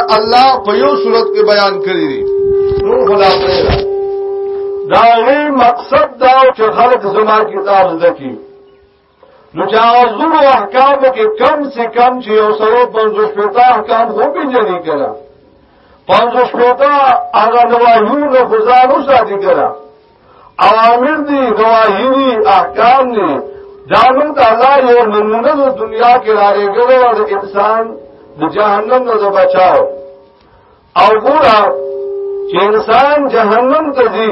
الله په یو صورت کې بیان کړی دی نور خدا پرېږه دا یې مقصد دا چې خلک زما کتاب زده کړي نو چې هغه زړو احکامو کې کم سي کم چې یو سره پنځوس پېتا احکام خو پېژني کړه پنځوس پېتا هغه نواهیو نه خزانو ساتي کړه اوامر دی گواهی دی احکام دی دامن تا اللہ یو نمونه دو دنیا کی رارے گلو اور انسان دو جہنم دو بچاو او گورا چه انسان جہنم تا دی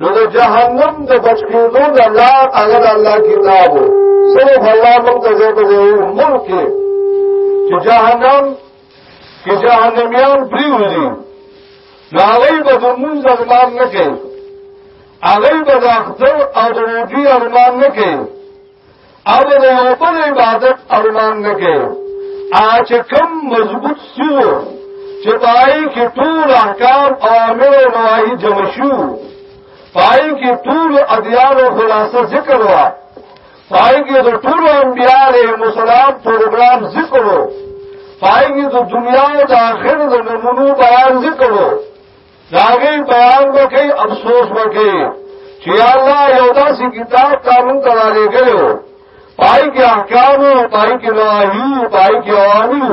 نو دو جہنم دو بچکیدو دو اللہ اگر اللہ کتابو صرف اللہ منتظر دو ملک چه جہنم چې جهنميان پریوزي نو هغه به د مونږ ارمان نه کوي هغه به د اختر او د روجي ارمان نه کوي او د یو بل عبادت ارمان نه کوي اچ کم مضبوط سو چې پای کې ټول احکام او امر او نواهی جمع شو پای کې ټول ادیان او خلاصه ذکر وا پای کې د ټول انبیاء علیهم السلام پروګرام ذکر وو پای کې د دنیا او د آخرت د نمونو بیان ذکر وو داغه بیان وکي افسوس وکي چې الله یو داسې کتاب قانون کرا لګلو پای کې احکام او پای کې نواهی پای کې اوامر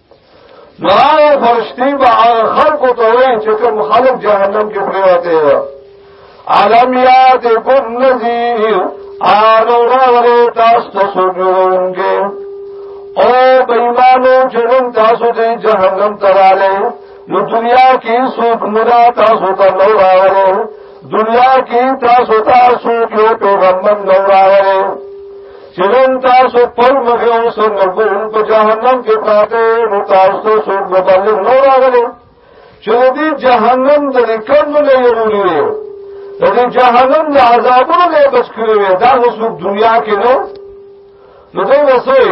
نو هغه فرشتي به هغه خلکو ته وایي چې کوم خلک جهنم کې پریوته وي علم یاد کن نذیر آنو راوری تاسو ته سوجونګي او بېمانو چې نن تاسو دې جهنم ته رااله نو دنیا کې سوق مرا تاسو ته نو راوره دنیا کې تاسو تاسو کې پیغمبر نو راغلی چې نن تاسو پر مخه اوس نګون په جهنم کې پاتې نو تاسو سو مبلغ نو راغلی چې دې جهنم د کم نه یولې د دې جهنم د عذابونو نه بچ کړی دا اوس دنیا کې نو نو دوی وسوي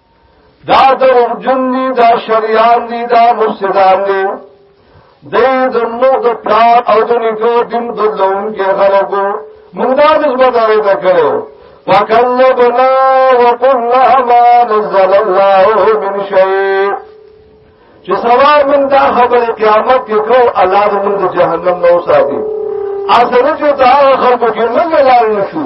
دا دروغ جن دي دا شریان دي دا مفسدان دي دې د نو د پلار او د نیکو دین بدلون کې خلکو موږ دا د زبرداري ته کړو وکلبنا وقلنا ما نزل الله من شيء چې سوال من دا خبره قیامت کې کو الله دې موږ جهنم نو ساتي اصل چې دا خلکو کې موږ لاړ نشو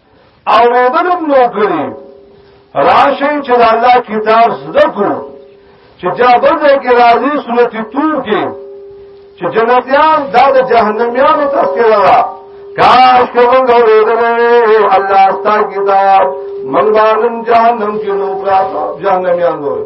او ریدلم نو کړی راشی چې د الله کتاب زده کړو چې چا بل ځای کې راځي صورت تور کې چې جنتیان دا د جهنميانو تذکرہ ده کاش که مونږ اورېدلې الله ستاسو کتاب مونږ باندې جهنم کې نو پراته جهنميان وره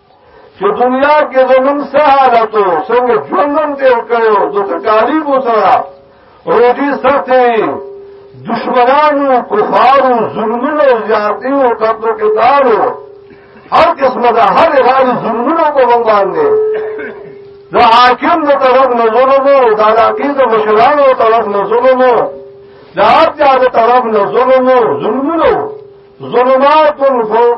چې دنیا کې زمون څه حالت وو څنګه ژوند هم تیر کړو د تکالیفو سره روزي سختې دشمنانو کفارو ظلمونو زیاتیو قتل و قتالو هر قسم دا هر حال ظلمونو په مونږ باندې د حاکم د طرف نه ظلم وو د علاقې د مشرانو طرف نه ظلم وو د هر چا د طرف نه ظلم وو ظلمونو ظلمات فوق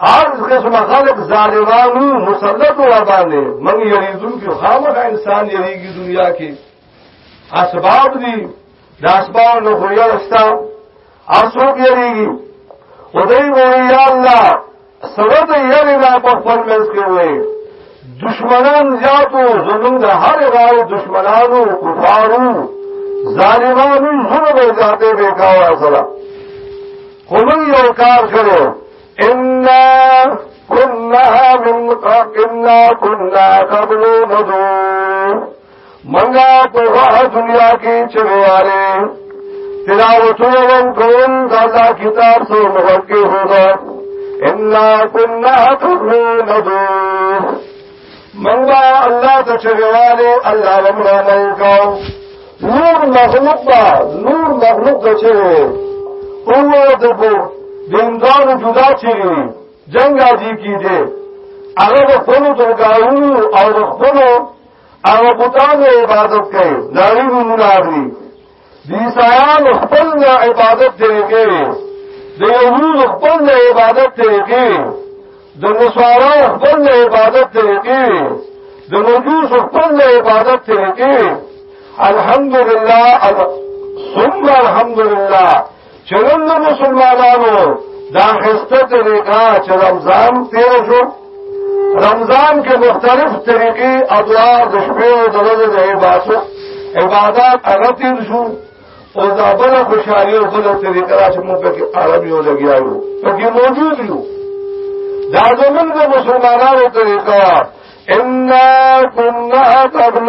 هر قسم خلق ظالمانو مسلط و باندې من یریدون کې خامخ انسان یریږي دنیا کې اسباب دي د اسباب نو خو یو استا اسو یریږي خدای مو یا الله سبب یری را په خپل منځ کې وي دشمنان زیاتو زمون د هر راو دشمنانو کفارو ظالمانو زمون به زیاتې به کاوه سره خو موږ یو کار کړو انا كنا من قبلنا كنا قبل ندو منګه په واه دنیا کې چوياره تلاوتونه وکړم دا الله کتاب سو مخکې هوګا انا كنا قبل ندو منګا الله ته چغواله الله ومړه ملکاو نور مخلوق با نور مخلوق ته چغوي او د کو دینګانو جدا چیري جنگ راځي کیږي هغه د خپل درګاونو او د خپل هغه بوتانو عبادت کوي دایي مونږ راغلي د عیسایانو خپل د عبادت طریقې وي د یهودو خپل د عبادت طریقې وي د نصارا خپل د عبادت طریقې وي د مجوس خپل د عبادت طریقې وي الحمدلله ثم الحمدلله چې نن د مسلمانانو د اخیسته طریقه چې رمضان تیر شو رمضان کې مختلف طریقې ادوار د شپې او د ورځې د عبادت عبادت هغه تیر شو او دا بل خوشحالي او بل طریقه چې موږ پکې عرب یو لګیا یو پکې موجود یو دا زمونږ د مسلمانانو طریقه ان كنا قبل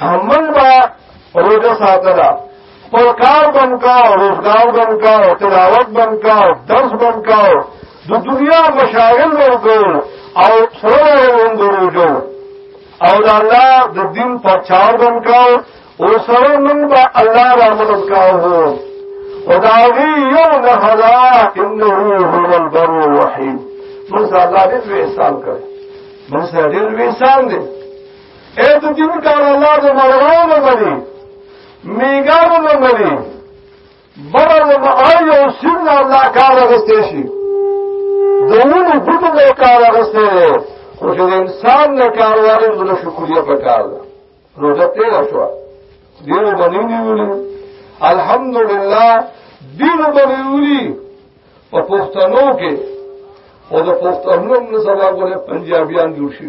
همون با روزه ساتلا خپل کار بند کا روزګار بند کا تلاوت بند کا درس بند کا د دنیا مشاغل ورکول او سره وند روزو او د الله د دین په چار بن کاو او سره من با الله را مدد کاو او دا غي یو نه حدا انه هو البر الرحیم من الله دې احسان کړ من سره دې احسان دې اے ته دې کار الله دې مرغان ومني میګان ومني بل له معاي او سن الله کار غستې شي دونه بوتو له کار غستې خو چې انسان نه کار واري د شکریا په کار ده روزه تیر شو دیو باندې نیولې الحمدلله دیو باندې ویلي په پښتنو کې او د پښتنو نه سبا غوړې پنجابیان جوړ شي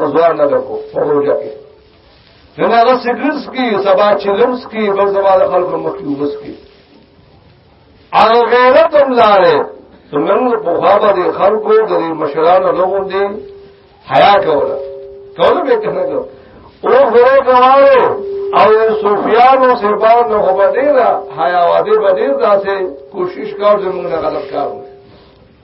رضوان نه لکو په روژه کې نن هغه سګریټ څکي سبا چلم څکي بل سبا د خلکو مخ کې وبس کې هغه غیرت هم لاره زمونږ په خوا باندې خلکو د مشرانو لغون دي حیا کوله کوله به کنه کو او غره کوالو او صوفیانو سربان نو خو بدیرا حیا وادي بدیر داسې کوشش کاوه زمونږ غلط کارو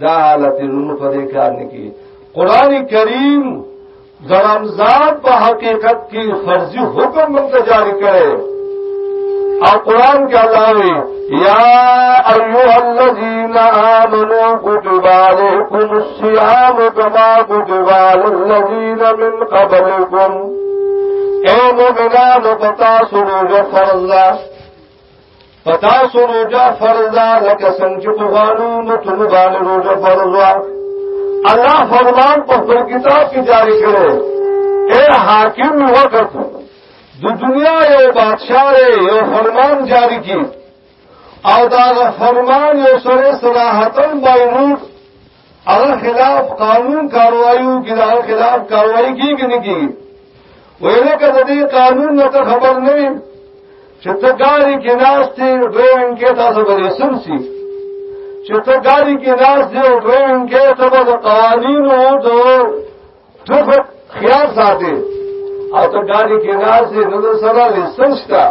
دا حالت لونو په دې کار نه کې قران کریم د رمضان په حقیقت کې فرضي حکم موږ جاری کړي او قران کې الله وی یا ایها الذین آمنوا کتب علیکم الصیام کما کتب علی الذین من قبلکم اے مومنانو پتا سنو جو فرض پتا سو روجا فرض دا لکه څنګه چې په قانون ته باندې روجا فرض وا الله فرمان په خپل کتاب کې جاری کړو اے حاکم وقت د دنیا یو بادشاہ یو فرمان جاری کی او دا فرمان یو سره صراحتن باورود هغه خلاف قانون کاروائی وکړي دا خلاف کاروائی کیږي نه کیږي ویله کده دې قانون نه خبر نه وي چې ته ګاډي کې ناشته ډرایوینګ کې تاسو به رسم سي چې ته ګاډي کې ناشته او ډرایوینګ کې ته به قوانين او د ټریفک خیال ساتي او ته ګاډي کې ناشته نو سره رسم شته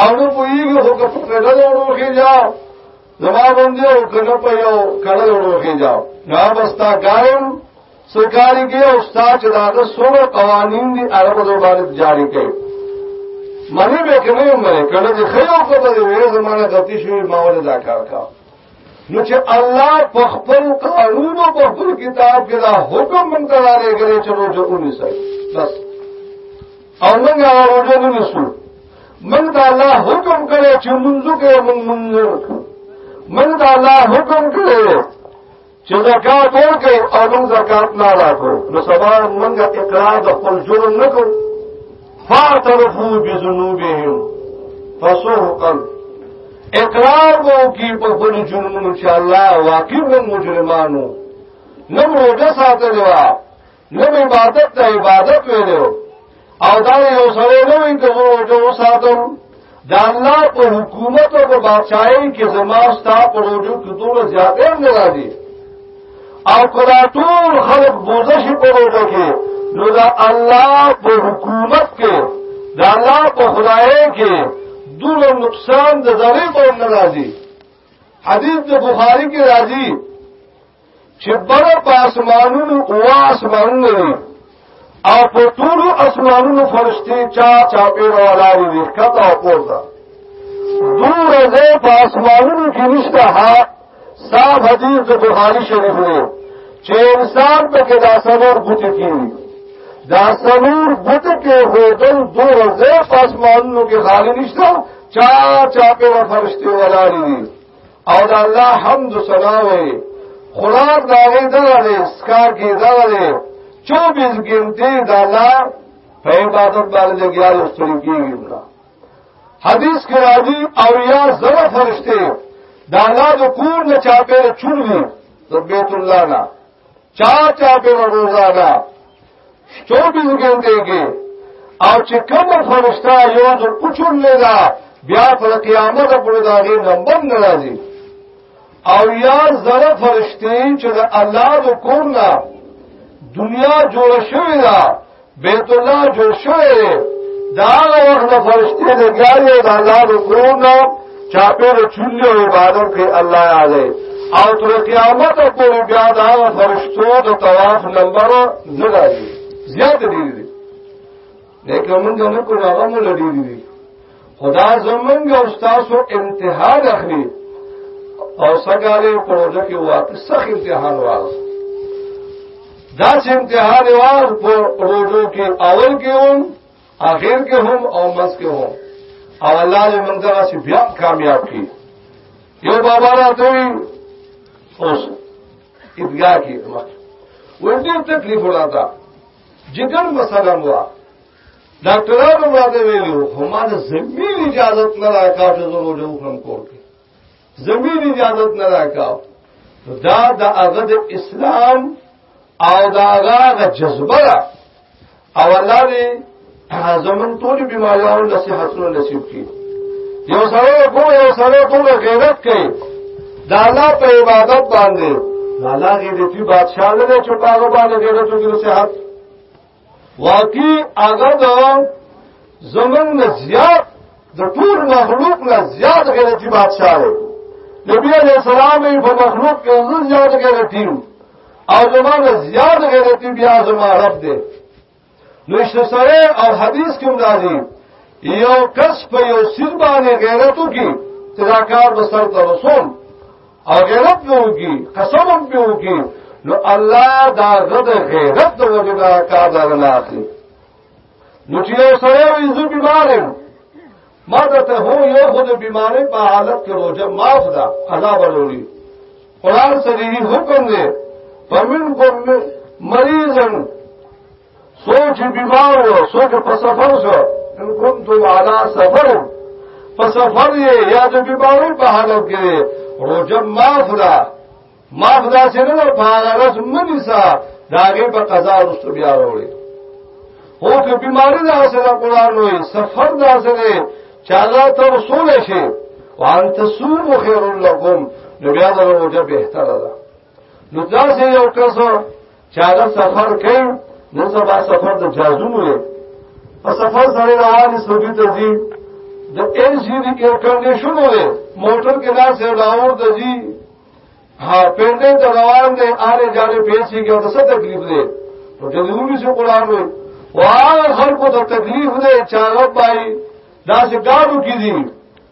او نو پویږي هو که په پیډل وروخي ځاو زما باندې او کنه په یو کړه وروخي جاو نا بستا کارم سرکاری کې او استاد چې داغه سره قوانین دي عرب د باندې جاری کړي منی به کنه یو منی کله چې خیر او خبر وي زمانه غتی شوی ماول دا کار کا نو چې الله په خپل قانون او په خپل کتاب کې دا حکم مونږ ته راغلی چې روزه ونیسئ بس او موږ هغه روزه ونیسو من دا الله حکم کړی چې منځو کې من منځو من دا الله حکم کړی چې زکات ورکړي او موږ زکات نه راکړو نو سبا موږ اقرار د خپل جرم نه کوو فاعترفوا بذنوبهم فسوقا اقرار وو کی په خپل جرمونو چې الله واقعي مجرمانو نو موږ ساتلوا نو عبادت ته عبادت ویلو او دا یو سره نو ان ته روزو ساتم دا الله په حکومت او په بادشاہي کې زما ستا په روزو کې ټول زیاتې نه راځي او کله ټول خلق بوزه شي په روزو کې نو دا الله په حکومت کې دا الله په خدای کې دونه نقصان د ذره په ناراضي حدیث د بخاری کې راځي چې بر په اسمانونو او اسمانونو دي او په ټول اسمانونو فرشتي چا چا په ولاري دي کته او پورته دور دې په اسمانونو کې نشته ها صاحب حدیث د بخاری شریف دی چې انسان په کې دا سمور بوتي کیږي دا سمور بوتي کې هوتل دور دې په اسمانونو کې خالی نشته چا چا په فرشتي ولاري دي او دا الله حمد سنا وي خوراک دا وي دا لري سکار کې دا لري 24 غنټه دا لا په عبادت باندې لګیا یو ستړي کیږي دا حدیث کې راځي او یا زره فرشته دا الله د کور نه چاپېره چوندي د بیت الله نه چار چار پہ روزانہ چوبیس گھنٹے کے اور چکم فرشتہ یو جو کچھ لے گا بیا پر قیامت پر داغی نمبر ناراضی او یا زر فرشتي چې د الله د کور نه دنیا جوړ شوی دا بیت الله جوړ شوی دی دا هغه وخت د فرشتې د ګاډي او د الله د کورونه چاپېره چولې او عبادت کوي الله یادوي او تر قیامته پورې بیا د هغه فرشتو د طواف نمبر نه راځي زیات ډېر دي لیکن موږ نه کوو هغه مو ډېر دي خدا زمونږ او تاسو امتحان اخلي او سګاله پروژه کې واقع سخت امتحان وایي دا چې امتحان وار په روزو کې اول کې هم اخر کې هم او مس کې هم او الله دې موږ دا چې بیا کامیاب کړي یو بابا راته وي اوس ادګا کې وړ دې تکلیف ولاته جګر مسله مو ډاکټرانو ماته ویلو خو ما د زمین اجازه نه راکاو چې زه روزه وکړم کور کې زمین اجازه نه راکاو دا د هغه د اسلام او دا هغه د جذبه ده او الله دې زمون ټول بیماریانو له صحتونو نصیب کړي یو سره کو یو سره ټول غیرت کوي دا الله په عبادت باندې الله دې دې بادشاہ نه چوکاغه باندې غیرت وکړي صحت واقعي هغه د زمنګ نه زیات د ټول مخلوق نه زیات غیرتی بادشاہ دی نبی علیہ السلام یې په مخلوق کې زړه زیات غیرتی او زمنګ زیات غیرتی بیا زما رب دی نو سره او حدیث کې هم راځي یو کس په یو سر باندې غیرتو کې تداکار بسر ته رسول او غیرت به وکي قسم به وکي نو الله دا غد غیرت د وجه دا کار دا نه اخلي نو چې یو سره وي زو بیمارم ما ته هو یو خود بیمارې په حالت کې روزه معاف ده قضا وروړي قران سره حکم دی پمن کوم مریضن سوچ بیمار و سوچ په سفر شو ان کنتم علی سفر په سفر یې یا د بیماری په حالت کې روزه معاف ده معاف ده چې نه په هغه ورځ منی سا داګه په قضا ورسته بیا وروړي هو که بیماری ده سره قران وې سفر ده سره چاله تر رسول شي وان تصوم خير لكم نو بیا د روزه به تر ده نو داسې یو کس چې هغه سفر کوي نن سبا سفر د جازونو دی په سفر سره روانې سعودي ته ځي د ایر سي ډي ایر کنډیشن دی موټر کې داسې راوړ د ځي ها پېندې ته روان دی آره جاري پیسې کې او څه تکلیف دی نو د دې څه قران وي واه خلکو ته تکلیف دی چې هغه پای داسې ګاډو کې دي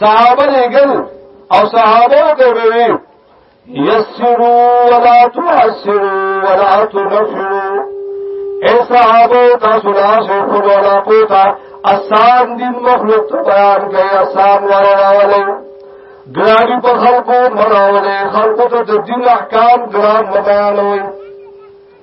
صحابه لګل او صحابه ته وی یسروا ولا تعسروا ولا تنفروا اے صحابه تاسو لا شو کو ولا پوتا آسان دین مخلوق ته بیان کړي آسان وراولې ګرانی په خلقو مراولې خلقو ته د دین احکام ګران بیانوي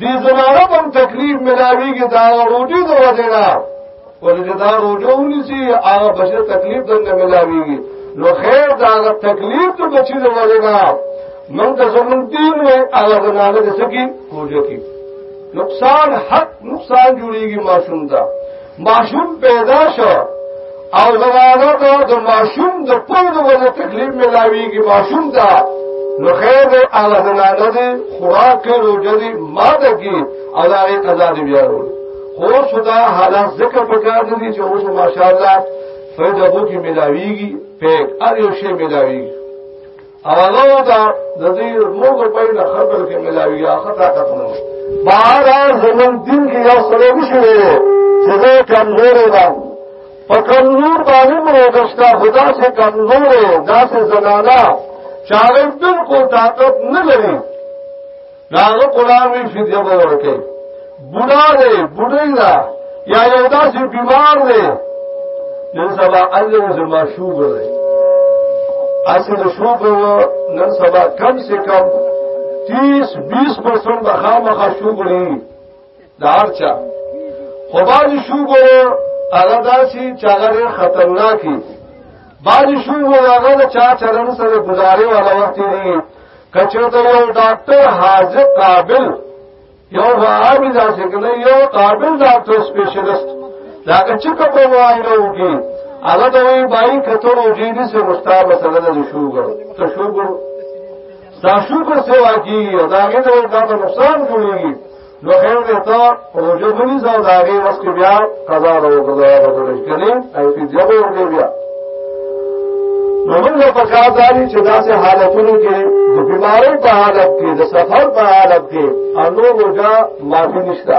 دې زماره هم تکلیف ملاویږي دا روټي د وجه نه ولې دا روټي ونیسي هغه بشر تکلیف دنه ملاویږي نو خیر دا تکلیف ته بچی د وجه نه من ته زمون دین وې هغه زمانه د سکی کوجه کی نقصان حق نقصان جوړیږي ماشوم ته ماشوم پیدا شو او زمانه ته د ماشوم د پوند ولې تکلیف ملاویږي ماشوم ته نو خیر دی هغه زنانه دی خوراک کې روزه دی ماده کې او دا یې قضا دی بیا ورو خو صدا حالات ذکر پکار دي چې اوس ماشاءالله فائدہ وو کې ملاویږي پیک ار یو شی ملاویږي او هغه دا د دې نور د پای نه خبر کې ملاوي یا خطا کتنو بارا زمون دین کې یو سره نشو چې زه کمزور یم په کمزور باندې مو دستا خدا سے کمزور دا سے زنانا چاغه بالکل طاقت نه لري داغه قران وی فدیه ورکه بوډا دی بوډی دا یا یو داسې بیمار دی نن سبا الله زما شوګر دی اصل شوګر نن سبا کم سے کم 30 20% بخامه شوګر دی دارچا خو باندې شو ګورو هغه داسي چې هغه ډېر خطرناکي باندې شو ګورو هغه د چا چرن سره گزارې والا وخت دی کچوته یو ډاکټر حاضر قابل یو غابي داسې کنه یو قابل ډاکټر سپیشلیست دا چې کومه وایي نو کې هغه دوی بای کتو جیدی سے مستابه سره د شوګر ته شوګر دا شکر سوا کیږي دا غي ته دا ته نقصان جوړيږي نو خیر دې ته روزه غني زو دا غي وخت بیا قضا ورو قضا ورو کړي اي په دې ورو بیا نو موږ په کار داري چې داسې حالتونو کې د بیماری په حالت کې د سفر په حالت کې انو روزه معافي نشته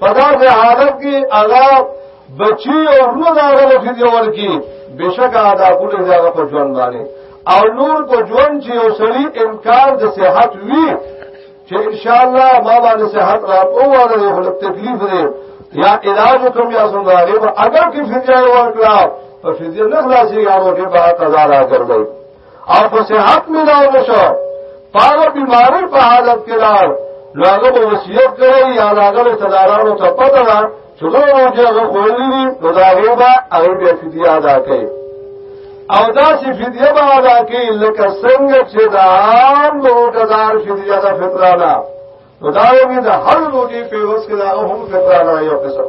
پدا سے عالم کی اللہ بچی او نو دارا لخی دیور کی بشک آدھا کلی دیارا پر جوان بانے او نور کو جوان چی او سری امکان د صحت وی چې ان شاء الله ما باندې صحت را او وره یو خلک تکلیف دی یا علاج کوم یا څنګه هغه به اگر کې فزیا ورکړه په فزیا نه خلاصي یارو کې به قضا را کړی او په صحت مې نه ونشو پاره بیماری په حالت کې راو نو هغه به وصیت کوي یا هغه به صدارانو ته پته ده چې نو چې هغه خولې دي نو دا هغه به هغه به فدیه ادا کوي او دا چې فدیه به ادا کوي لکه څنګه چې دا عام روزدار فدیه ده فطرانه نو دا یو د هر روزي په وس کې دا هم فطرانه یو قسم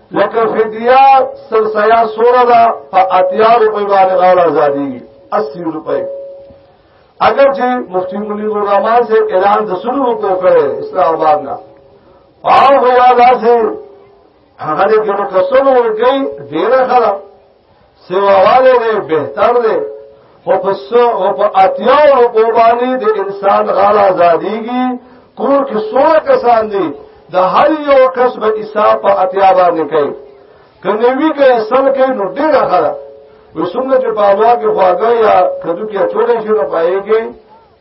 لکه فدیه سر سیا سوره دا په اتیا روپۍ باندې غاړه آزادېږي 80 روپۍ اگر چې مفتی مولوی الرحمن سے اعلان د سلو کو کړي اسلام آباد نه او هوا داسې هغه دې کې نو کسلو ورګي ډیره خراب سیواواله دی بهتر دی خو په سو او په اتیا او په باندې د انسان غال آزادیږي کور کې سو کسان دي د هر یو کس به حساب په اتیا باندې کوي کنه وی کې اصل کې نو ډیر غره وسمنه چې په اوا کې خواګه یا کدو کې چولې شي نو پایږي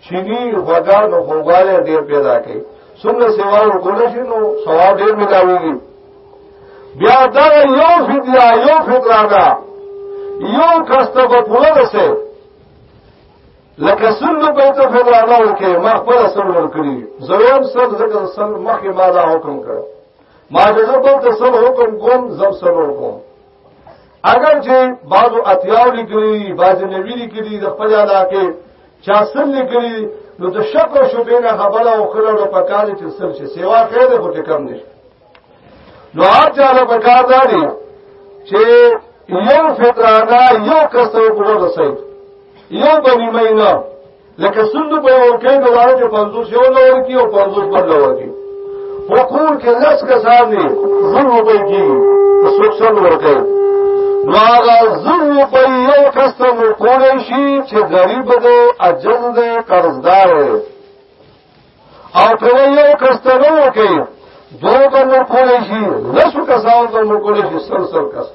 چینی غوګان او خوګاله ډیر پیدا کوي څومره سیوا ورکول شي نو ثواب ډیر ملاويږي بیا دا یو فدیا یو فدرا دا یو کسته په پوره رسې لکه سلو به ته فدرا نه ورکې ما خپل سر ورکړي زویم سر زکه سر مخه ما دا حکم کړ ما دغه په سر حکم کوم زم سر ورکوم اگر چې بعضو اتیاو لیکلي بعضو نوی لیکلي د خپل علاقې چا سل لیکلي نو د شک او شبهه نه خبره او خلړو په کار چې سل شي سیوا خیر خو ته کم نشي نو هر چا له پکار دی چې یو فطرانه یو کسو وګورئ یو بنی مینه لکه سند په یو کې نو راو چې 500 یو لور کې او 500 بل لور کې وقور کې لس کسان دي زر روپۍ کې څوک سن ورکړي نو هغه زر روپۍ یو کس ته ورکول شي چې غریب دی عجز دی قرضدار دی او کله یو کس ته ورکړي دوه ته ورکول شي لس کسان ته ورکول شي سر سر کسان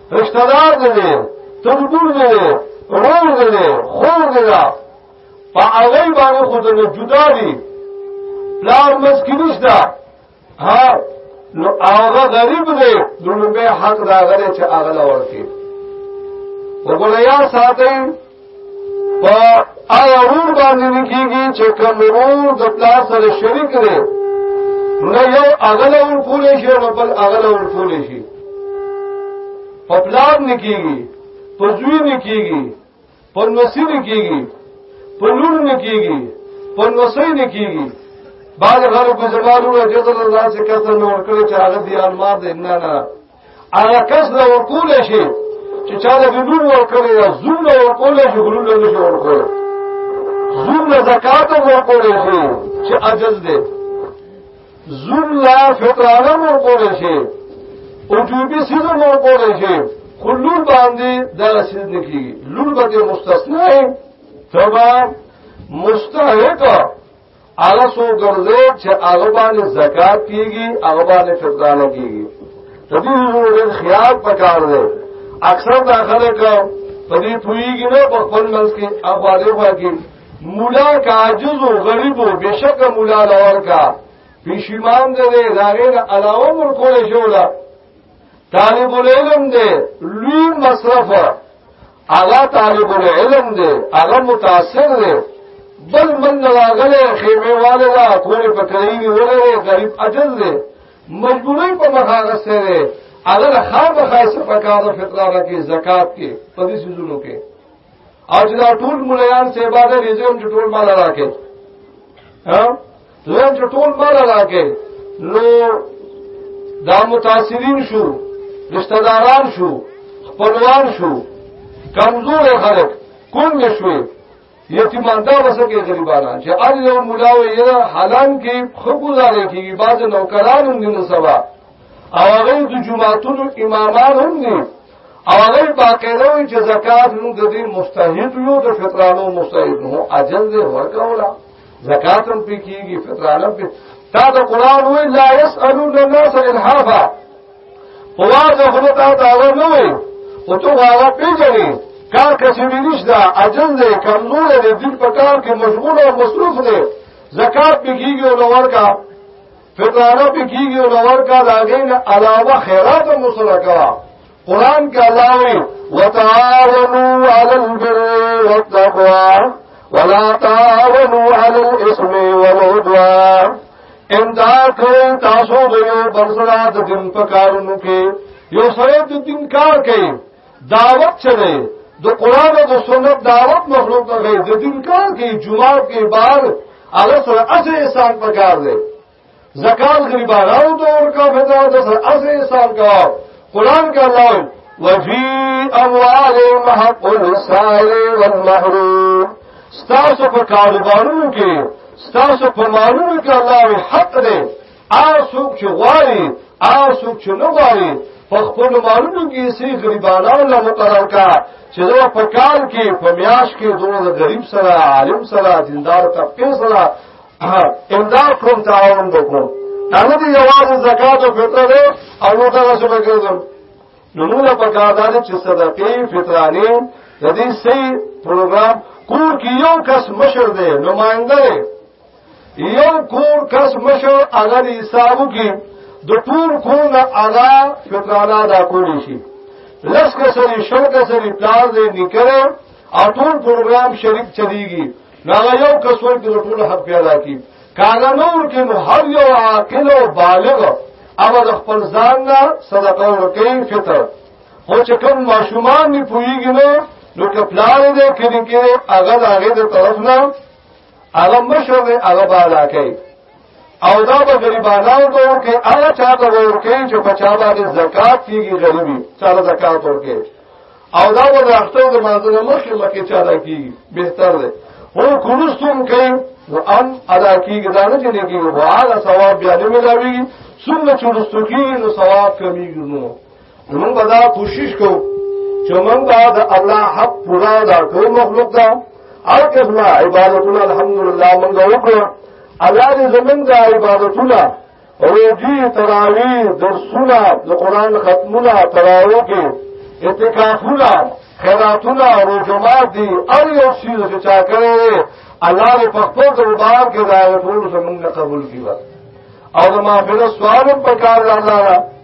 رشتہ دار دې دې ترګور دې دې رور دې دې خور دې دا په هغه باندې خود نه جدا دي پلار مسکینش دا ها نو هغه غریب دی دونه به حق دا غره چې هغه لورته وګړیا ساتي په هغه ورور باندې نه کېږي چې کوم ورور د پلار سره شریک دی نو یو هغه له ورکول شي او بل هغه له ورکول شي په پلار نه کېږي په زوی نه کېږي په نوسی نه کېږي په لور نه کېږي په نوسی نه کېږي بعض خلکو زمارو راځي چې الله څخه کسر نور کړی چې هغه دی المار دی نه نه هغه کس له ورکول شي چې چا له ګډون ورکړي یا زوم له ورکول شي ګډون له نشي ورکول زوم له زکات ورکول شي چې عجز دی زوم له فطرانه ورکول شي او جوبي سيزو ورکول شي خلول باندې دا سيز نه کیږي لور به مستثنا تمام مستحق هغه سو ګرځي چې هغه باندې زکات کیږي هغه باندې فطرا نه کیږي ته دې ضرورت خیال پکار دی اکثر دا خلک په دې پویږي نه په خپل منځ کې اخواله واګي مولا کا عاجز او غریب او بشک مولا لور کا پیشیمان دې داغه علاوه مر کولې شولا طالب العلم دی لوی مصرف هغه طالب العلم دی هغه متاثر دی بل من راغله خیمه والے دا کورې په کړی دی ولې غریب اجل دی مجبورې په مخه غسه دی هغه له خار به خاصه پکاره فطرانه کې زکات کې په دې سيزونو کې او چې دا ټول مليان سیباده رزم چې ټول مال راکې ها دویم چې ټول مال راکې نو دا متاثرین شو رشتہ داران شو خپلوان شو کمزور خلک کون نشوي یتیمان دا وسکه غریبانان چې ار یو مولا وي حالان کې خګوزاره کیږي بعض نوکران هم دي سبا او هغه د جمعهتون امامان هم دي او هغه باقاعده وي چې زکات موږ د دې مستحق یو د فطرانو مستحق نو اجل دې ورکولا زکات هم پی کیږي فطرانه پی تا د قران وی لا يسالون الناس الحافا پوازه خو ته دا نه وی او ته هغه پیژنې کار کسبی نشته اجن دې کمزور دې دین په کار کې مشغول او مصروف دې زکات پی کیږي او لور کا فطرانه پی کیږي او لور کا دا غین علاوه خیرات هم وسره کا قرآن کې الله وي وتعاونوا على البر والتقوى ولا تعاونوا على الاسم والعدوان امداد کوي تاسو د یو بل سره د دین په کارونو کې یو سره د دین کار کوي دعوت چره د قران او د سنت دعوت مخلوق ته د دین کار کوي جمعه کې بار الله سره اجر احسان پکار دی زکات غریبانو ته ورکا فدا د سر اصل انسان کا قران کا الله وفي اموالهم حق السائل والمحروم ستاسو په کاروبارونو کې ستاسو په مالونو کې الله حق دی آسو چې غواړي آسو چې نه غواړي په خپل مالونو کې سي غریبانو له مقرر کا چې دا په کال کې په میاش کې دوه غریب سره عالم سره دیندار طبقه سره امداد کوم تعاون وکړو دا نه دی یوازې زکات او فطره ده او نو دا څه وګورم نو موږ په کار ده چې صدقې فطرانه د دې سي پروګرام کور کې یو کس مشر دی نمائنده دی یو کور کس مشر هغه حسابو کې د ټول کور نه ادا فطرانه دا کولی شي لس کسری شل کسری پلار دې نکره او ټول پروګرام شریک چلیږي نو هغه یو کس ورکړي د ټولو حق پیدا کی کاغه نور کې نو هر یو عاقل او بالغ او د خپل ځان نه صدقه ورکړي فطر خو چې کوم ماشومان نه پويږي نو نو کپلار دې کړي کې هغه هغه د طرف نه هغه مشر هغه بالا کوي او دا به غریبانو ته ورکه هغه چاته ورکه چې په چا باندې زکات کیږي غریبي چاله زکات ورکه او دا به راځو د مازنه مخې مکه چاله کیږي بهتر ده هو کورستون کوي نو ان ادا کیږي دا نه چې لګي وعده ثواب بیا نه ملاوي څومره چورستو کیږي نو ثواب کمیږي نو موږ به دا کوشش کوو چې موږ به د الله حق پورا دا ټول مخلوق ته هر قسمه عبادتونه الحمدلله موږ وکړو الله دې زمونږ د عبادتونه روجي تراوی درسونه د قران ختمونه تراوی کې اعتکافونه خیراتونه روجمات دي او یو شی چې چا کړی الله دې په خپل دربار کې دا ټول زمونږ قبول کړي او زموږ په سوال په کار الله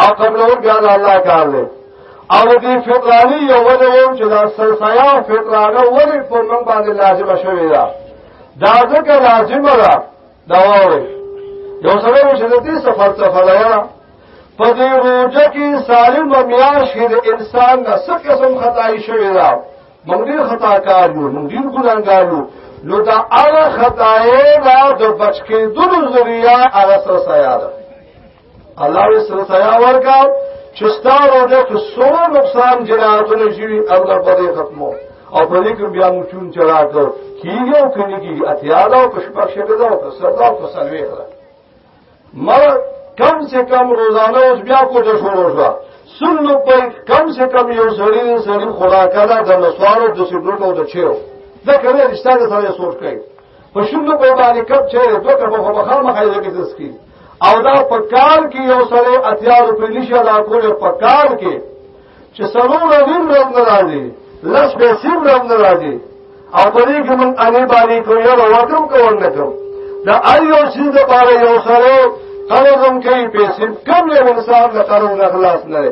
او قبلون بیا د الله کار دی او دې فطراني یو وجه وو چې دا سلسیا او فطرانه ولې په موږ باندې لازمه شوې ده دا ځکه لازمه ده دا وایي یو سره چې د دې سفر څخه فلایا په دې روزه کې سالم میاش کې د انسان د څه قسم خدای شوې ده موږ ډیر خطا کار یو موږ ډیر ګناګار یو نو دا هغه خدای دا د بچ کېدلو ذریعہ هغه سلسیا ده الله یې سره سزا ورکا چې ستاره د څومره نقصان جنایتونه شي الله په دې ختمو او په دې کې بیا موچون چلا کړ کیږي او کړي کیږي اتیا دا او پښپښ شي دا او سردا او سلوي خلا مر کم سے کم روزانه اوس بیا کوټه شروع شو سن په کم سے کم یو سړی سړی خوراکه دا د مسوارو د سګرټو د چیرو دا کله رښتیا سره سوچ کوي په شلو په باندې کپ چې دوه کپ په بخار مخه یې کې تسکی او دا په کار کې یو سره اتیا روپې نشي ادا کول په کار کې چې سرور غیر رب نه راځي لس به سیم رب نه راځي او په دې کې من اني باندې کو یو وکم کول نه کوم دا ایو شي د پاره یو سره قرضم کوي پیسې کم له انسان له قرض نه خلاص نه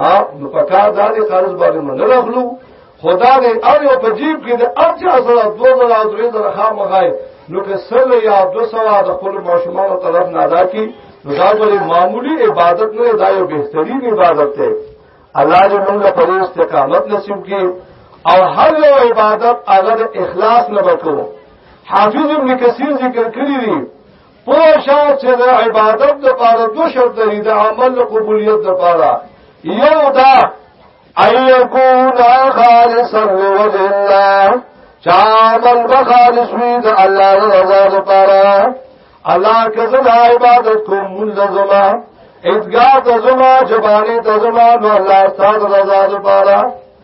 ها نو په کار دا دی قرض باندې نه راغلو خدا دې ار یو په جیب کې د ارچا سره 2000 او 3000 خامغای نو که سل یا 200 د خپل ماشومان طرف نه ادا کی نو دا ولې معمولی عبادت نه دا یو بهترین عبادت دی الله دې موږ په استقامت نصیب کړي او هر یو عبادت هغه اخلاص نه وکړو حافظ ابن کثیر ذکر کړی دی پوشا چې د عبادت د پاره دو شرط لري د عمل قبولیت د پاره یو دا ايكون خالصا لوجه الله چامل بخالص وي د الله رضا د پاره الله کزما عبادت کوم ملزما ادګار ته زما جبانه ته زما نو الله ستاسو رضا د پاره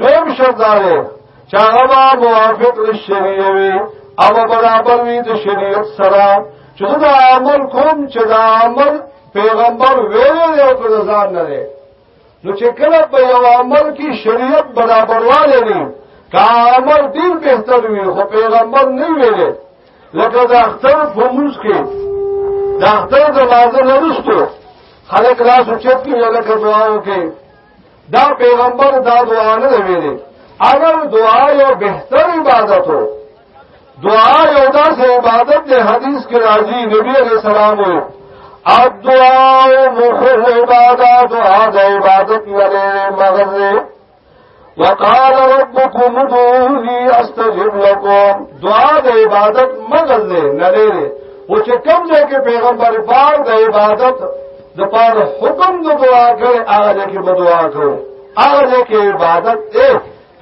دویم شرط دا دی چې هغه موافق للشریعه وي او برابر وي د شریعت سره چې دا عمل کوم چې دا عمل پیغمبر ویلې یو پر ځان نه دی نو چې کله په یو عمل کې شریعت برابرواله نه کا عمل ډیر بهتر وي خو پیغمبر نه ویلې لکه دا اختر په موږ کې دا اختر د لازم نه رسټو خلک لا سوچت کې لکه دعاو کې دا پیغمبر دا دعا نه ویلې اگر دعا یو بهتر عبادت وو دعا یو داسې عبادت دی حدیث کې راځي نبی علیہ السلام وو الدعاء مخل عبادت دعا د عبادت ولې مغز وقال ربكم ادعوني استجب لكم دعا د عبادت مغز نه لري او چې کوم ځای کې پیغمبر پاک د عبادت د پاره حکم د دعا کوي هغه ځای کې دعا کوي هغه ځای کې عبادت دی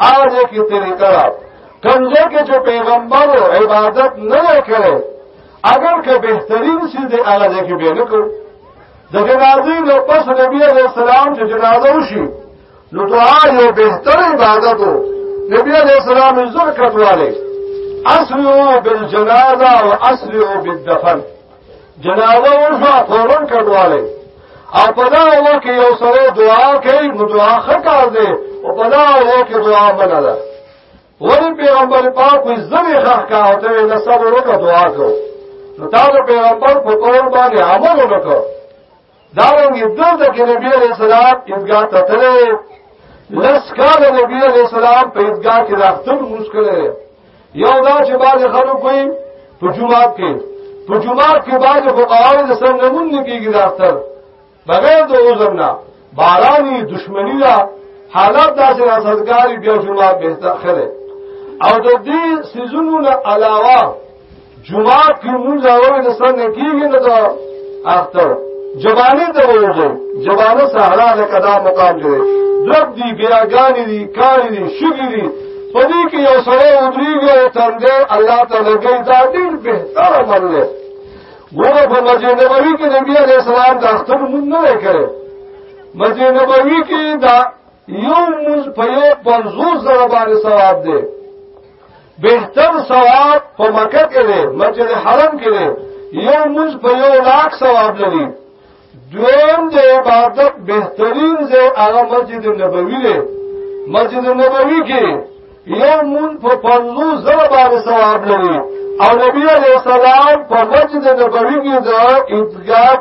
هغه ځای کې طریقه ده کوم ځای کې چې پیغمبر عبادت نه کړي اگر که بهترین شي د هغه ځای کې به نه کوي د جنازې له پس نبی عليه السلام چې جنازه وشي نو دعا یو بهتر عبادت وو نبی عليه السلام زړه کټواله اسرعوا بالجنازه واسرعوا بالدفن جنازه ورځه فورن کډواله او په دا وخت کې یو سره دعا کوي نو دعا ښه کار دی او په دا وخت کې دعا منه ده ولی پیغمبر پاک وی زری خخ کا او ته نه صبر وکړه دعا کو نو تا پیغمبر په قول باندې عمل وکړه دا رنګ دو د نبی علیہ السلام عیدګاه ته تللی لس کال نبی علیہ السلام په عیدګاه کې راختم موږ کړی یو دا چې باز خلکو کوي په جمعات کې په جمعات کې باز په قواعد د سر نمون نه کیږي داختر بغیر د عذر نه بارانی دشمنی را حالات داسې راځدګاری بیا جمعات به تاخره او د دې سيزونو نه علاوه جمعات کې مونږ راوړې د څنګه کېږي نه دا اختر جبانه ته وځو جبانه صحرا ده کدا مقام دی درب دی بیاګانی دی کاری دی شګی دی پدې کې یو سره ودریږي او تندې الله تعالی دې دا ډېر به تر باندې ګوره په مسجد نبوي کې نبی عليه السلام د اختر مونږ نه کړې مسجد نبوي کې دا یو مز په یو پنځوس زره باندې ثواب دی بهتر ثواب په مکه کې دی مسجد حرم کې دی یو موږ په یو لاک ثواب لري دویم د عبادت بهترین ځای هغه مسجد نبوي دی مسجد نبوي کې یو موږ په پنځو زره باندې ثواب لري او نبی علیہ السلام په مسجد نبوي کې د عیدګاه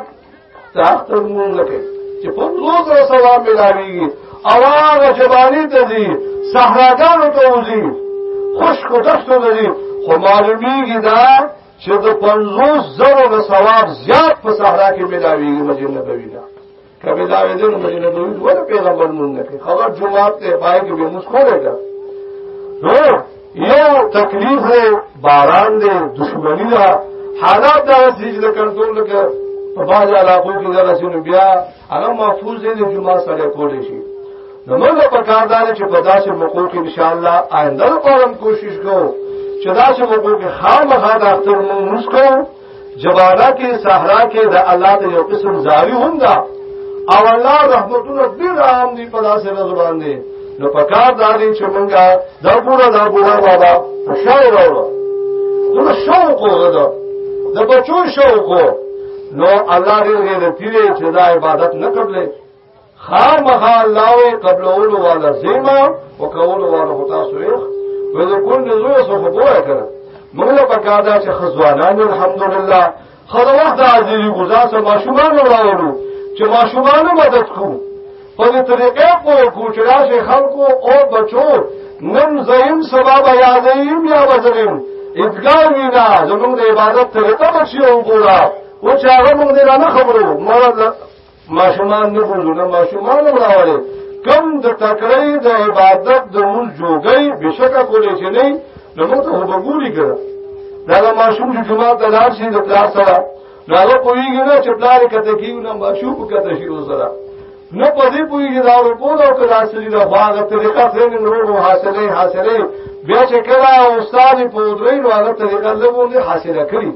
تاسو موږ لکه چې په دوه سره سزا ملاويږي او هغه جبالي ته دي صحراګانو ته وځي خشکو دښتو ته دي خو معلومیږي دا چې د 50 زرو د ثواب زیات په صحرا کې ملاويږي مسجد نبوي نه کبه دا وې دنه مسجد نبوي ډول پیغمبر مونږ نه خبر جمعه ته پای کې به مسکو راځه نو یو تکلیف دی باران دی دشمنی ده حالات دا چې د کنټرول لکه په باز علاقو کې دا رسول بیا هغه محفوظ دی چې ما سره کولې شي نو موږ په کار دا چې په داسې موقعو کې ان شاء الله آینده لپاره کوشش کوو چې داسې موقعو کې خامخا د اختر مونږ کوو جباله کې صحرا کې د الله ته یو قسم زاری هم ده او الله رحمتونه ډیر عام دي په داسې ورځ باندې نو په کار دا دي چې مونږه دا ګوره دا ګوره بابا په شاو راوړو نو شوق وګړو د بچو شوق نو الله دې دې چې دا عبادت نه کړلې خار مخا الله وی قبل اولو والا زیما او کولو والا خطا سویخ وی دو کن نزوی سو خبوه کرا مغلا پکادا چه خزوانان الحمدللہ خدا وقت عزیزی گزار سا ماشومان راولو چه ماشومان مدد کو په دې طریقې په کوچرا شي خلکو او بچو نن زیم سبب یا زیم یا وزریم ادګار وینا زموږ د عبادت طریقه بچي وګورا و چې هغه موږ نه خبرو مراد ماشومان نه بوزو نه ماشومان راوړي کم د تکړې د عبادت د مول جوګي بشکه کولې چې نه نو موږ ته وګوري کړه دا د ماشوم چې جمعه ته لاړ شي د پلار سره نو هغه پوهیږي نه چې پلار کته کیو نه ماشوم کته شي سره نه په دې پوهیږي دا ورکول او کله اصلي د باغ طریقه څنګه نه ورو حاصلې حاصلې بیا چې کله استاد په درې نو هغه طریقه زموږ حاصله کړی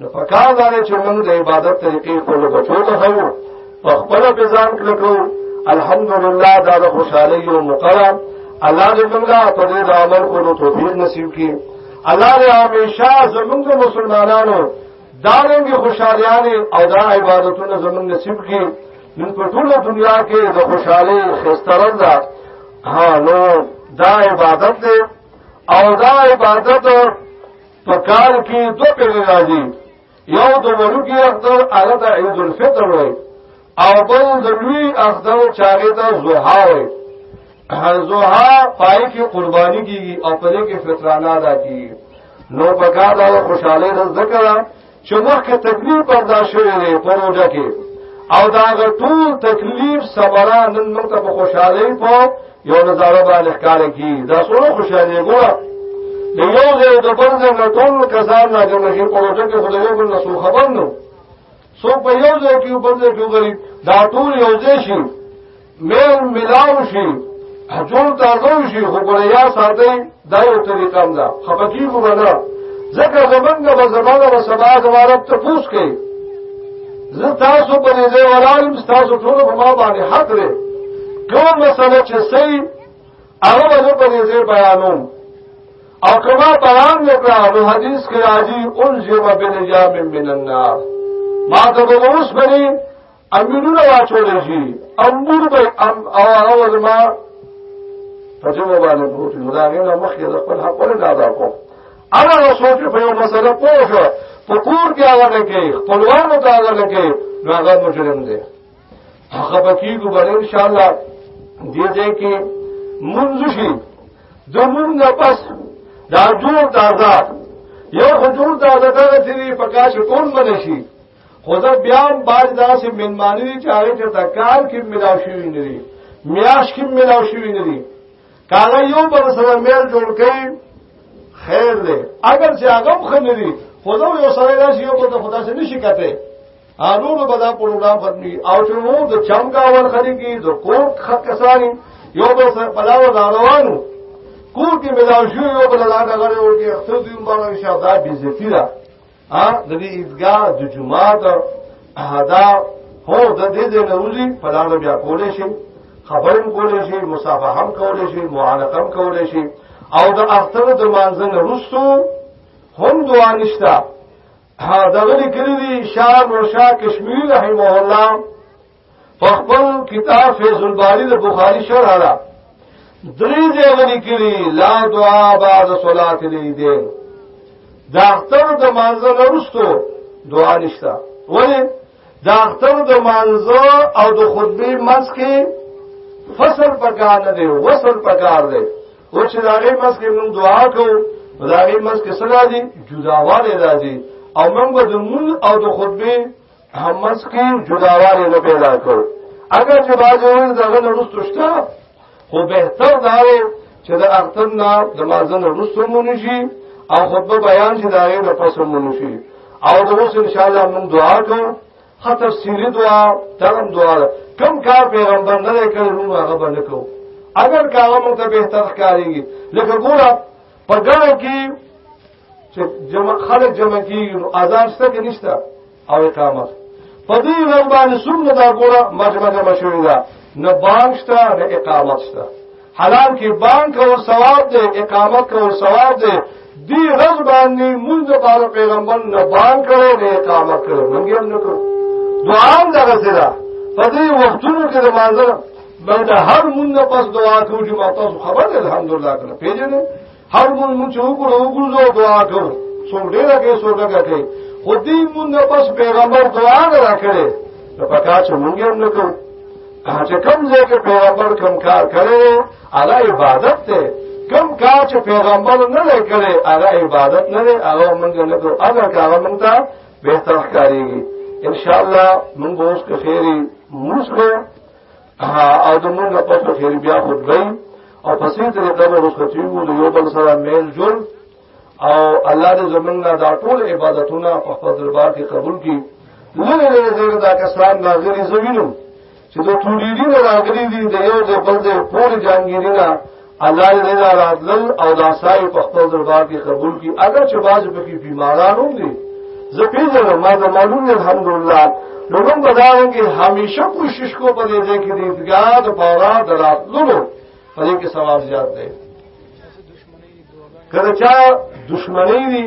نو په کار دا دی چې موږ د عبادت طریقې خپل بچو ته خو په خپل په ځان کړو الحمدلله دا د خوشحالي او مقرب الله دې موږ په دې د عمل کولو توفیق نصیب کړي الله دې همیشه زموږ مسلمانانو دا رنګ خوشحاليانه او دا عبادتونه زموږ نصیب کړي نن په ټوله دنیا کې د خوشحالي خسترنګ ها نو دا عبادت دی او دا عبادت په کال کې دوه پیرې راځي یو د ورګي اختر هغه د عید الفطر وي او بل د لوی اختر چاغه ته زوها وي زوها پای کې قرباني کیږي او پرې کې فطرانه ادا کیږي نو پکا دا خوشاله رزق چې مخکې تکلیف برداشت شوی دی په روژه کې او دا هغه ټول تکلیف صبره نن موږ ته په خوشحالۍ په یو نظاره باندې ښکار کی دا څومره خوشحالي ګوره د یو ځای د بل ځای نه ټول کسان نه جوړ شي په روژه کې خدای بل نه خبر نو څو په یو ځای کې بل ځای کې غري دا ټول یو ځای شي مین ملاو شي جوړ تازه شي خو ګره یا ساتي دا یو طریقه ده خپکی مو نه ځکه زمنګ به زمانه به سبا زماره ته پوس کوي زه تاسو په دې ځای ورالم تاسو ټول په ما باندې حق لري کوم مسله چې صحیح هغه به په دې ځای بیانوم او کما بیان وکړه نو حدیث کې راځي انزم بنجام من النار ما ته به اوس بری امینونه واچول شي امور به ام او هغه زما په جمع باندې پروت نو دا غیر مخکې د خپل حق ولې نه ادا کوم انا رسول په یو مسله پوه شو په کور کې هغه نه کوي خپلوانو ته هغه نه کوي نو هغه مجرم دی هغه پکې کو بل ان شاء الله دې دې کې منځ شي د مونږ نه پس دا جوړ تازه یو حضور تازه دا چې په کاش کون باندې شي خو دا بیا هم باز داسې ملمانی دي چې هغه چرته کار کې ملاو شوي نه دي میاش کې ملاو شوي نه دي کاغه یو بل سره میل جوړ کړي خیر دی اگر چې هغه خنه دي خو دا یو سره راشي یو بل ته خدا سره نشي کته انورو بدا پروګرام ختمي او چې نو د چمګا ور خري کی د کوټ خط کسانی یو بل سره پلاو روانو کور کې ملاو شوي یو بل لاګه غره ورګي خپل دې مبارک شاده بي زفیره ا د دې عیدګاه د جمعه د احدا هو د دې د نوځي په لار بیا کولې شي خبرم کولې شي مصافحه هم کولې شي معانقه هم کولې شي او د اختر د مانځنه رسو هم دعا نشتا دغه کلی دی شاه نو شاه کشمیری رحمه الله په خپل کتاب فیض الباری د بخاری شرح را درې ځای لیکلي لا دعا بعد صلات الیدین دا اختر د مانزه نرستو دعا نشتا ولی دا اختر د مانزه او د خطبه منځ کې فصل پکار نه دی وصل پکار دی او چې دا غي منځ کې موږ دعا کوو دا غي منځ کې سره دي جداواله راځي او موږ د مون او د خطبه هم مسکین جداوالی نه پیدا کړ اگر چې باجو ویل دغه نه رستو شته خو بهتر دا دی چې د اختر نه د مازن رستو مونږ شي او خطبه بیان چې دا یې د پسو مونږ شي او د اوس ان شاء الله مونږ دعا کوو خطر سیری دعا ترم دعا کم کار پیغمبر نه کړی نو هغه باندې کو اگر کاغه مونږ ته بهتر ښکاریږي لکه ګوره په ګڼو کې چې جمع خلک جمع کیږي نو اذان شته کې نشته او اقامت په دې ورځ باندې څومره دا ګوره مجمع جمع شوې ده نه بانګ شته نه اقامت شته حلال کې بانګ کول ثواب دی اقامت کول ثواب دی دی رز باندې مونږ لپاره پیغمبر نه بانګ کړو نه اقامت کړو مونږ هم نه کړو دعا هم دغه سره په دې وختونو کې د مانځره بل د هر مونږ پس دعا کوو چې ما تاسو خبر الحمدلله کړه پیژنې هر مون مون چې وګړو وګړو دعا کړو څو ډیره کې څو ډګه کې خو دې مون نه پس پیغمبر دعا نه راکړي نو پکا چې مونږ هم نه کوو چې کوم ځای کې پیغمبر کوم کار کړي هغه عبادت ته کوم کار چې پیغمبر نه لکړي هغه عبادت نه دی هغه مونږ نه کوو هغه کار مونږ ته بهتر ښکاريږي ان شاء الله مونږ اوس کې خيري موږ او د مونږ په پښتو کې بیا خطبه او په سې طریقه به رخصتي وو د یو بل سره میل جوړ او الله دې زمونږ نه دا ټول عبادتونه په خپل دربار کې قبول کړي لږه لږه زیر دا کسان راغلي زوینو چې د ټولې دین راغلي دي د یو د بل د پور جانګیرینه الله دې دا راتلل او دا سای په خپل دربار کې قبول کړي اگر چې باز په کې بیماران هم دي زه پیژنم ما د معلوم الحمدلله نو موږ بداو کې همیشه کوشش کو په دې کې دې دګاد د بارا دراتلو په دې کې ثواب زیات دی کله چې دشمنی دي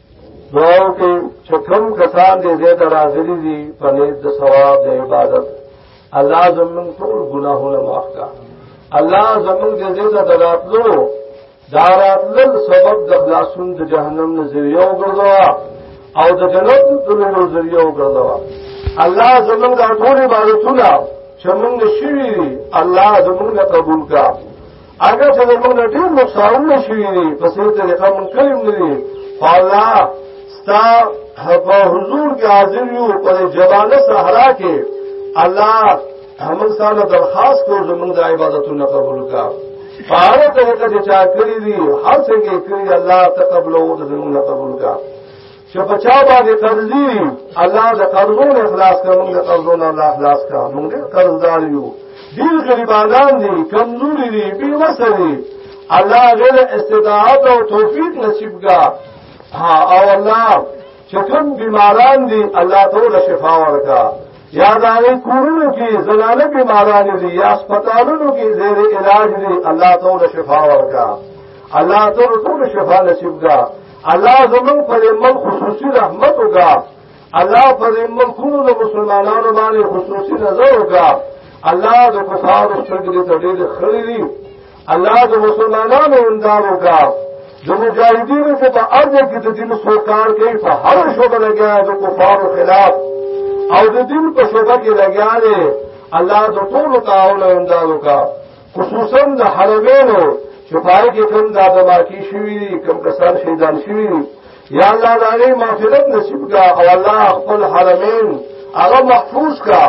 دعاو کې چې کوم کسان دې دې ته راغلي دي په نیت د ثواب د عبادت الله زمون ټول ګناهونه معاف کړه الله زمون دې دې ته دراتلو داراتل سبب د خلاصون د جهنم نه ذریعہ وګرځوا او د جنت د لورو ذریعہ وګرځوا الله زمون د ټول عبادتونه چې موږ شي الله زمون قبول کړه هغه چې موږ له ډېر نقصانونه شوي دي په سر طریقه موږ کلیم نه دي خو الله ستا په حضور کې حاضر یو په جوانه صحرا کې الله موږ سره درخواست کوو چې موږ د عبادتونو قبول کړو پاره طریقه چې چا کړی دي هر څنګه کړی الله تقبل او د زمونږ قبول کړو چې په چا باندې قرضې الله د قرضو نه خلاص کړه موږ د قرضو نه الله خلاص کړه موږ قرضدار یو ډیر غریبانان دي کمزوري دي بې وسه دي الله غیر استطاعت او توفیق نصیب کا او الله چې کوم بیماران دي الله ټول شفا ورکا یا دا کورونو کې زلاله بیماران دي یا هسپتالونو کې زیر علاج دي الله ټول شفا ورکا الله ټول ټول شفا نصیب کا الله زمون پر ملک خصوصي رحمت وکا الله پر ملکونو د مسلمانانو باندې خصوصي نظر وکا الله د کفار څخه د ډېر خړېری الله د مسلمانانو امداد وکا د مجاهدینو چې په ارزه کې د دین سوکار کوي په هر شوبه لګیا د کفار خلاف او د دین په شوبه کې لګیا دی الله د ټول تعاون امداد وکا خصوصا د حرمینو چې پای کې کوم دا دماکی شوی دي کوم کسان شهیدان شوی دي یا الله دا غي مغفرت نصیب کا او الله خپل حرمین هغه محفوظ کا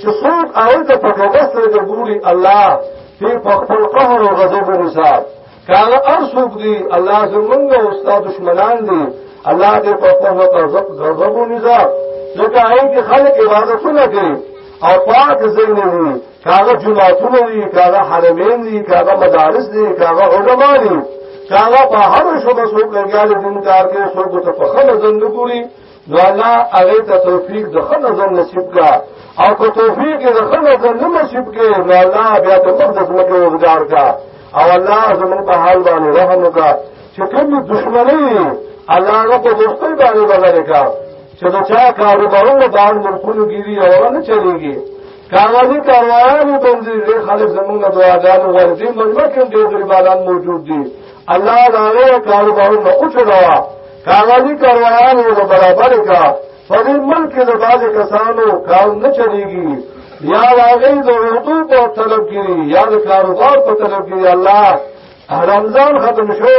چې څوک هغه ته په توبه سره ګوري الله دې په خپل قهر او غضب ورسات کاغه ار څوک دي الله زمونږ او استاد دشمنان دي الله دې په خپل غضب غضب ونیسا ځکه هغه خلک عبادتونه کوي او پاک زینه وي کاغه جماعتونه دي کاغه حرمین دي کاغه مدارس دي کاغه علما دي کاغه په هر شوبه څوک لګیا دي دین کار کې څوک ته په خله ځند ګوري نو الله هغه ته توفیق د خله ځند نصیب کا او که توفیق د خله ځند نصیب کې نو الله بیا ته مقدس مکه وزګار کا او الله زموږ په حال باندې رحم وکړه چې کوم دشمنی الله هغه په دوستۍ باندې بدل کا چې دا چا کاروبارونه باندې ملکونو ګیری او نه چلیږي کاروانی کاروانو بندی دې خلک زمونږ دعاګانو غواړي دې مجمع کې ډېر درباران موجود دي الله داغه کاروبارونه او چلاوا کاروانی کاروانو له برابر کا په دې ملک کې د باز کسانو کار نه چلےږي یا واغې د وروتو په طلب کې یا د کاروبار په طلب کې الله رمضان ختم شو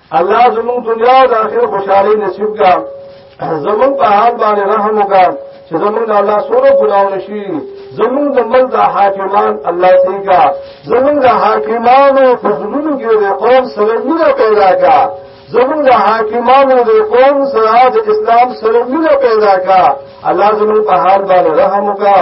الله زموږ دنیا او د آخرت خوشحالي نصیب کړه زموږ په حال باندې رحم وکړه چې زموږ د الله سره ګناونه شي زموږ د مل د حاکمان الله سي کا زموږ د حاکمانو په زمونو کې د قوم سره مینه پیدا کا زموږ د حاکمانو د قوم سره د اسلام سره مینه پیدا کا الله زموږ په حال باندې رحم وکړه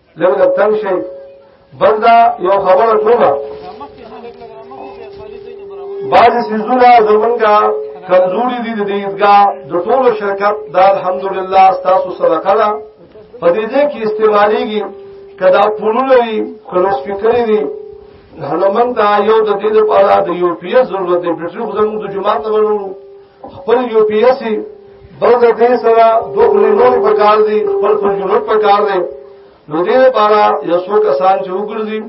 لږ د تنګ شي بل دا یو خبره کومه بعضې څیزونه زمونږه کمزوري دي د دې عیدګاه د ټولو شرکت دا الحمدلله ستاسو صدقه ده په دې ځای کې استعمالیږي که دا پولونه وي که لوسپیکرې دي نو موږ ته یو د دې لپاره د یو پي ایس ضرورت دی بټري خو زموږ د جومات نه ورو خپل یو پی ایس سی بل د دې سره دوه خلې نور په کار دي خپل فجرت په کار دي نو دې لپاره یو څو کسان چې وګرځي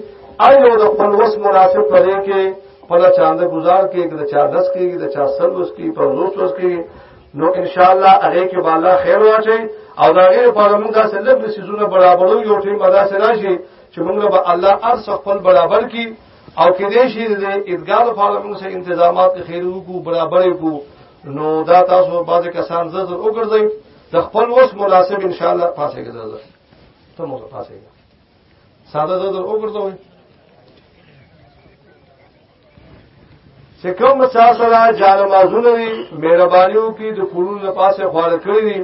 ایو د خپل وس مناسب پرې کې خپل چاند گزار کې د چا دس کې د چا سل وس کې په روز وس کې نو ان شاء الله هغه کې بالا خیر واچي او دا غیر لپاره موږ داسې لږ سيزونه برابرو یو ټیم ادا سره شي چې موږ به الله ارس خپل برابر کی او کې دې شي د ادګار لپاره موږ سره تنظیمات خیرو کو برابر کو نو دا تاسو باز کسان زړه وګرځي د خپل وس مناسب ان شاء الله پاسه کې زړه ته مو پاسه کې ساده زړه وګرځوي چې کوم مساسره جان مازونه دي مهربانيو کې د پړونو نه پاسه خوار کړی دي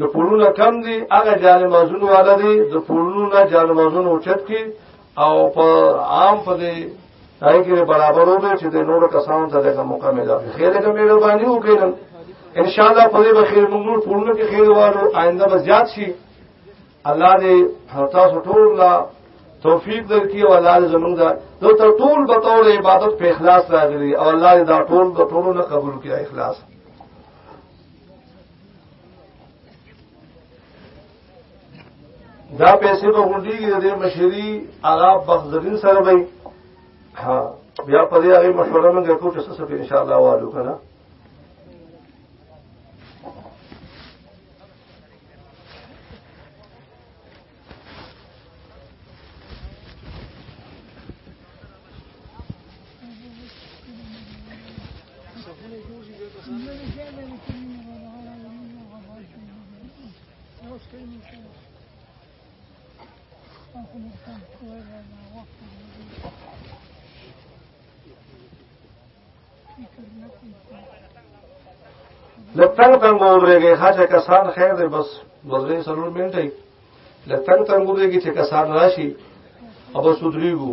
د پړونو کم دي هغه جان مازونه والا دي د پړونو نه جان مازونه اوچت کې او په عام په دې هغه کې برابرو به چې د نور کسانو ته دغه موقع ملو خیر دې مېړو باندې وکړم ان شاء الله په دې به خیر موږ نور پورنه کې خیر وارو آینده به زیات شي الله دې تاسو ټول لا توفیق درکړي او الله دې زمونږ دا نو تر ټول به تور عبادت په اخلاص راغلي او الله دې دا ټول د ټولو نه قبول کړي اخلاص دا پیسې به غونډیږي د مشری هغه بخزرین سره وي ها بیا په دې هغه مشوره موږ کوو چې څه ان شاء الله وایو کنه لتنګ تنګ وورېږي خاصه کسان خیر دی بس مزرې سرور منټي لتنګ تنګ وورېږي چې کسان راشي او بس ودرېږو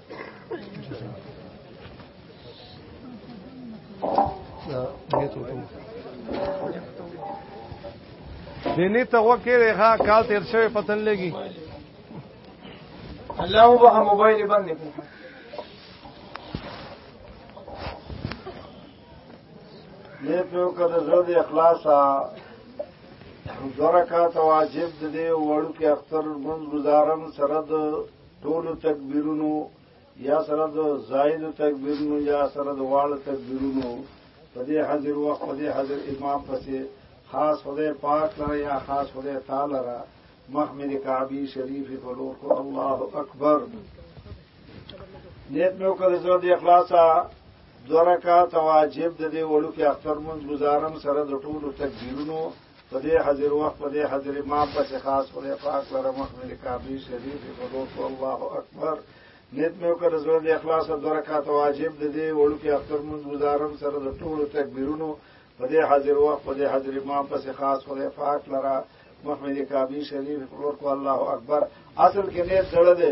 دینه ته وکړې ښا کال تیر شوی پتن لګي الله وبه موبایل باندې دې په کده زړه د اخلاصا زرکات واجب دې وړو کې اختر ګون گزارم سره د ټولو تکبیرونو یا سره د زائد تکبیرونو یا سره د واړه تکبیرونو په دې حاضر وخت په دې حاضر امام پسې خاص خدای پاک لره یا خاص خدای تعالی لره محمد کعبی شریف په لور کو الله اکبر نیت مې وکړ زړه د اخلاصا دوه رکعات واجب د دې وړو کې اختر مونږ گزارم سره د ټولو تکبیرونو په دې حاضر وخت په دې حاضر ما پسې خاص خدای پاک لره مخ مې کعبه شریف په لوټ الله اکبر نیت مې وکړ زړه د اخلاص او درکات واجب د دې وړو کې اختر مونږ گزارم سره د ټولو تکبیرونو په دې حاضر وخت په دې حاضر ما پسې خاص خدای پاک لره مخ مې کعبه شریف په لوټ الله اکبر اصل کې نیت زړه دی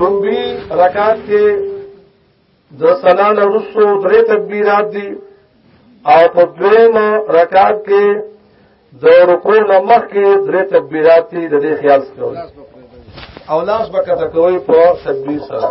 لومبي رکعت کې د سلام وروسته درې تکبیرات دي او په دویم رکعت کې د رکوع نه مخکې درې تکبیرات دي د دې خیال کوي او لاس به کته کوي په تکبیر سره